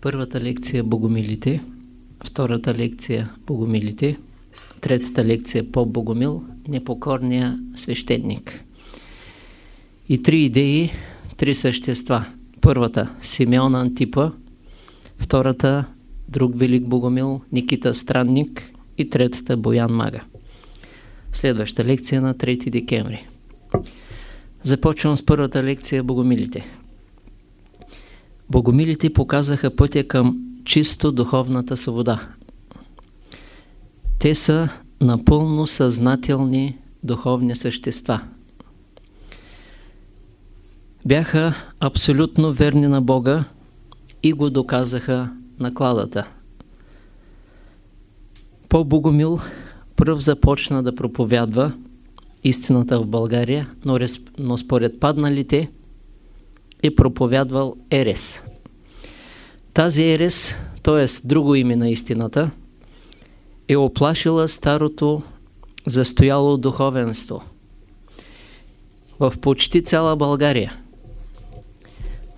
Първата лекция Богомилите, втората лекция Богомилите, третата лекция по Богомил, непокорния свещеник. И три идеи, три същества. Първата Симеон Антипа, втората друг велик Богомил Никита Странник и третата Боян Мага. Следваща лекция на 3 декември. Започвам с първата лекция Богомилите. Богомилите показаха пътя към чисто духовната свобода. Те са напълно съзнателни духовни същества. Бяха абсолютно верни на Бога и го доказаха на кладата. По Богомил пръв започна да проповядва истината в България, но според падналите е проповядвал Ерес. Тази Ерес, т.е. друго име на истината, е оплашила старото застояло духовенство в почти цяла България.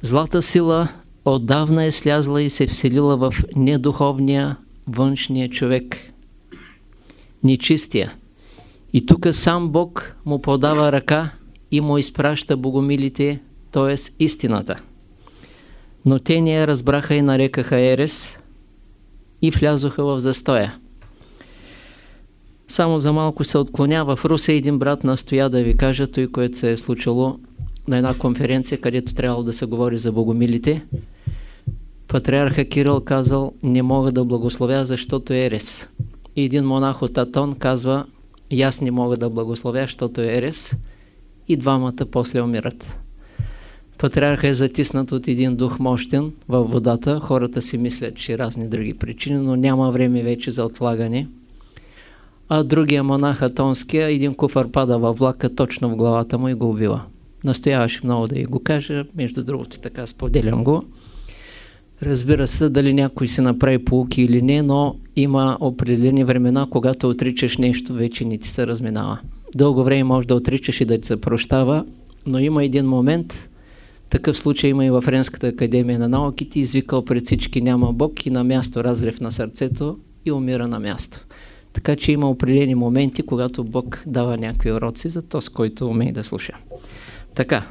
Злата сила отдавна е слязла и се вселила в недуховния външния човек, нечистия. И тук сам Бог му подава ръка и му изпраща богомилите, т.е. истината. Но те не я разбраха и нарекаха Ерес и влязоха в застоя. Само за малко се отклонява. В Русе един брат настоя да ви кажа той, което се е случило на една конференция, където трябвало да се говори за богомилите. Патриарха Кирил казал, не мога да благословя, защото е Ерес. И един монах от Атон казва, аз не мога да благословя, защото е Ерес. И двамата после умират. Патриарха е затиснат от един дух мощен във водата. Хората си мислят, че разни други причини, но няма време вече за отлагане. А другия монах Атонския, един куфар пада във влака точно в главата му и го убива. Настояваше много да и го кажа, между другото така споделям го. Разбира се, дали някой си направи полуки или не, но има определени времена, когато отричаш нещо, вече не ти се разминава. Дълго време може да отричаш и да ти се прощава, но има един момент, такъв случай има и в Френската академия на науките, извикал пред всички няма Бог и на място разрев на сърцето и умира на място. Така че има определени моменти, когато Бог дава някакви уроци за този, който умее да слуша. Така.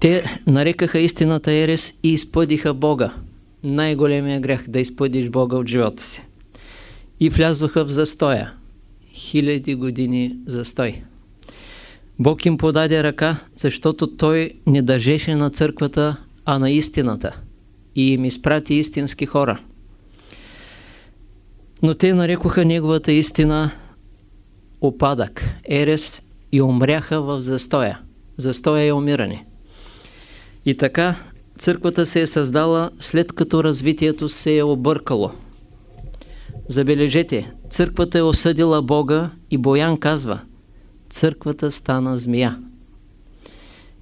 Те нарекаха истината Ерес и изпъдиха Бога. Най-големия грех да изпъдиш Бога от живота си. И влязоха в застоя. Хиляди години застой. Бог им подаде ръка, защото Той не държеше на църквата, а на истината. И им изпрати истински хора. Но те нарекоха неговата истина опадък, ерес и умряха в застоя. Застоя е умиране. И така църквата се е създала след като развитието се е объркало. Забележете, църквата е осъдила Бога и Боян казва църквата стана змия.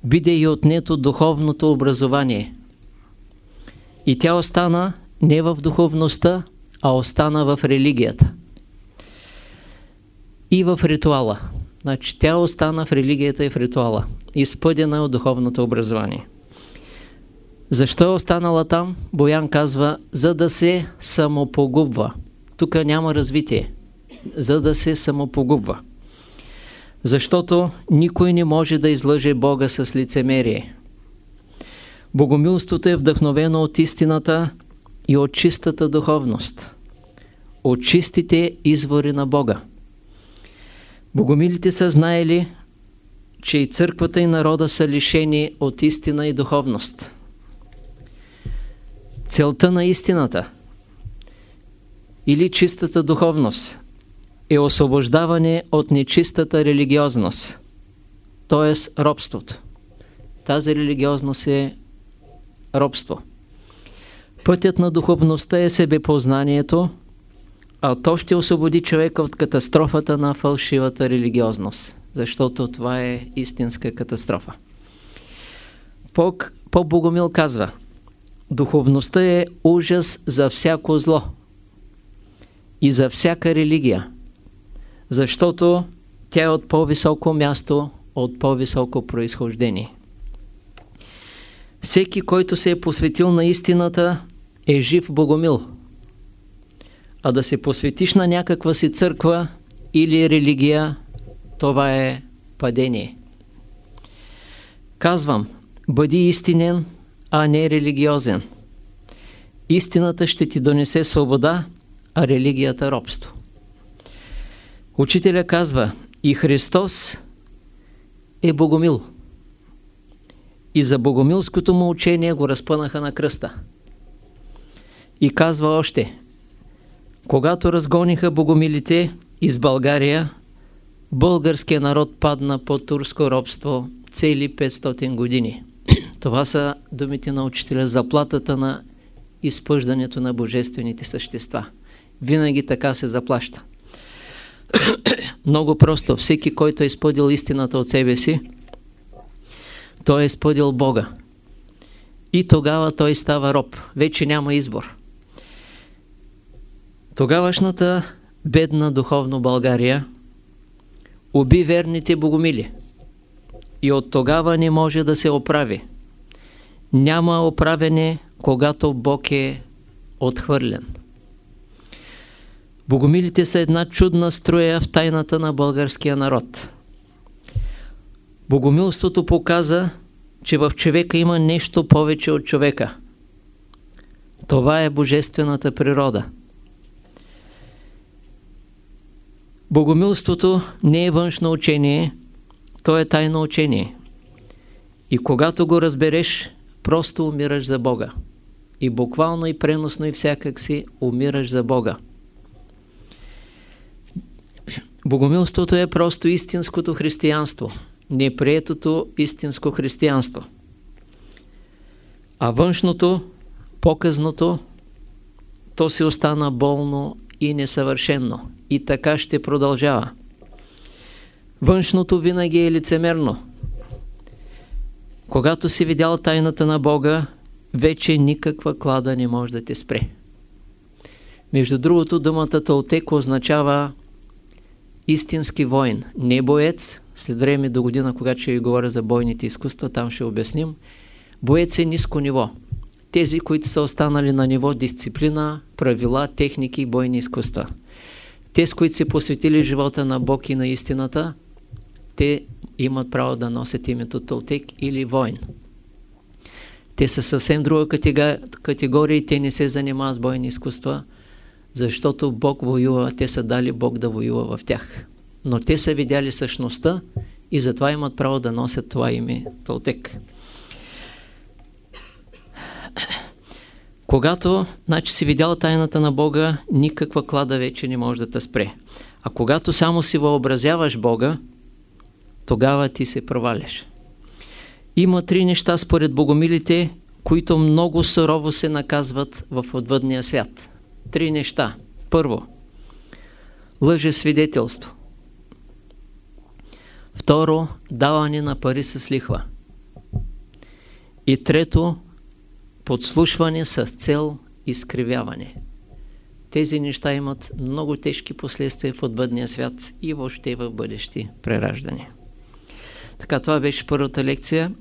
Биде и отнето духовното образование. И тя остана не в духовността, а остана в религията. И в ритуала. Значи тя остана в религията и в ритуала. Изпъдена от духовното образование. Защо е останала там? Боян казва, за да се самопогубва. Тук няма развитие. За да се самопогубва. Защото никой не може да излъже Бога с лицемерие. Богомилството е вдъхновено от истината и от чистата духовност. От чистите извори на Бога. Богомилите са знаели, че и църквата и народа са лишени от истина и духовност. Целта на истината или чистата духовност е освобождаване от нечистата религиозност, т.е. робството. Тази религиозност е робство. Пътят на духовността е себепознанието, а то ще освободи човека от катастрофата на фалшивата религиозност, защото това е истинска катастрофа. По-Богомил казва, духовността е ужас за всяко зло и за всяка религия, защото тя е от по-високо място, от по-високо произхождение. Всеки, който се е посветил на истината, е жив богомил. А да се посветиш на някаква си църква или религия, това е падение. Казвам, бъди истинен, а не религиозен. Истината ще ти донесе свобода, а религията робство. Учителя казва, и Христос е богомил. И за богомилското му учение го разпънаха на кръста. И казва още, когато разгониха богомилите из България, българският народ падна под турско робство цели 500 години. Това са думите на учителя, заплатата на изпъждането на божествените същества. Винаги така се заплаща. Много просто. Всеки, който е изпъдил истината от себе си, той е изпъдил Бога. И тогава той става роб. Вече няма избор. Тогавашната бедна духовно България уби верните богомили. И от тогава не може да се оправи. Няма оправене, когато Бог е отхвърлен. Богомилите са една чудна строя в тайната на българския народ. Богомилството показа, че в човека има нещо повече от човека. Това е божествената природа. Богомилството не е външно учение, то е тайно учение. И когато го разбереш, просто умираш за Бога. И буквално и преносно и всякак си умираш за Бога. Богомилството е просто истинското християнство, неприетото истинско християнство. А външното, показното, то си остана болно и несъвършенно. И така ще продължава. Външното винаги е лицемерно. Когато си видял тайната на Бога, вече никаква клада не може да те спре. Между другото, думата Толтек означава истински воин, не боец. След време до година, когато ще ви говоря за бойните изкуства, там ще обясним. Боец е ниско ниво. Тези, които са останали на ниво дисциплина, правила, техники и бойни изкуства. Те, с които се посветили живота на Бог и на истината, те имат право да носят името Толтек или воин. Те са съвсем друга категория и те не се занимават с бойни изкуства, защото Бог воюва, те са дали Бог да воюва в тях. Но те са видяли същността и затова имат право да носят това име Толтек. Когато значи, си видял тайната на Бога, никаква клада вече не може да те спре. А когато само си въобразяваш Бога, тогава ти се проваляш. Има три неща според богомилите, които много сурово се наказват в отвъдния свят. Три неща. Първо, лъже свидетелство. Второ, даване на пари с лихва. И трето, подслушване с цел изкривяване. Тези неща имат много тежки последствия в отбъдния свят и въобще в бъдещи прераждания. Така, това беше първата лекция.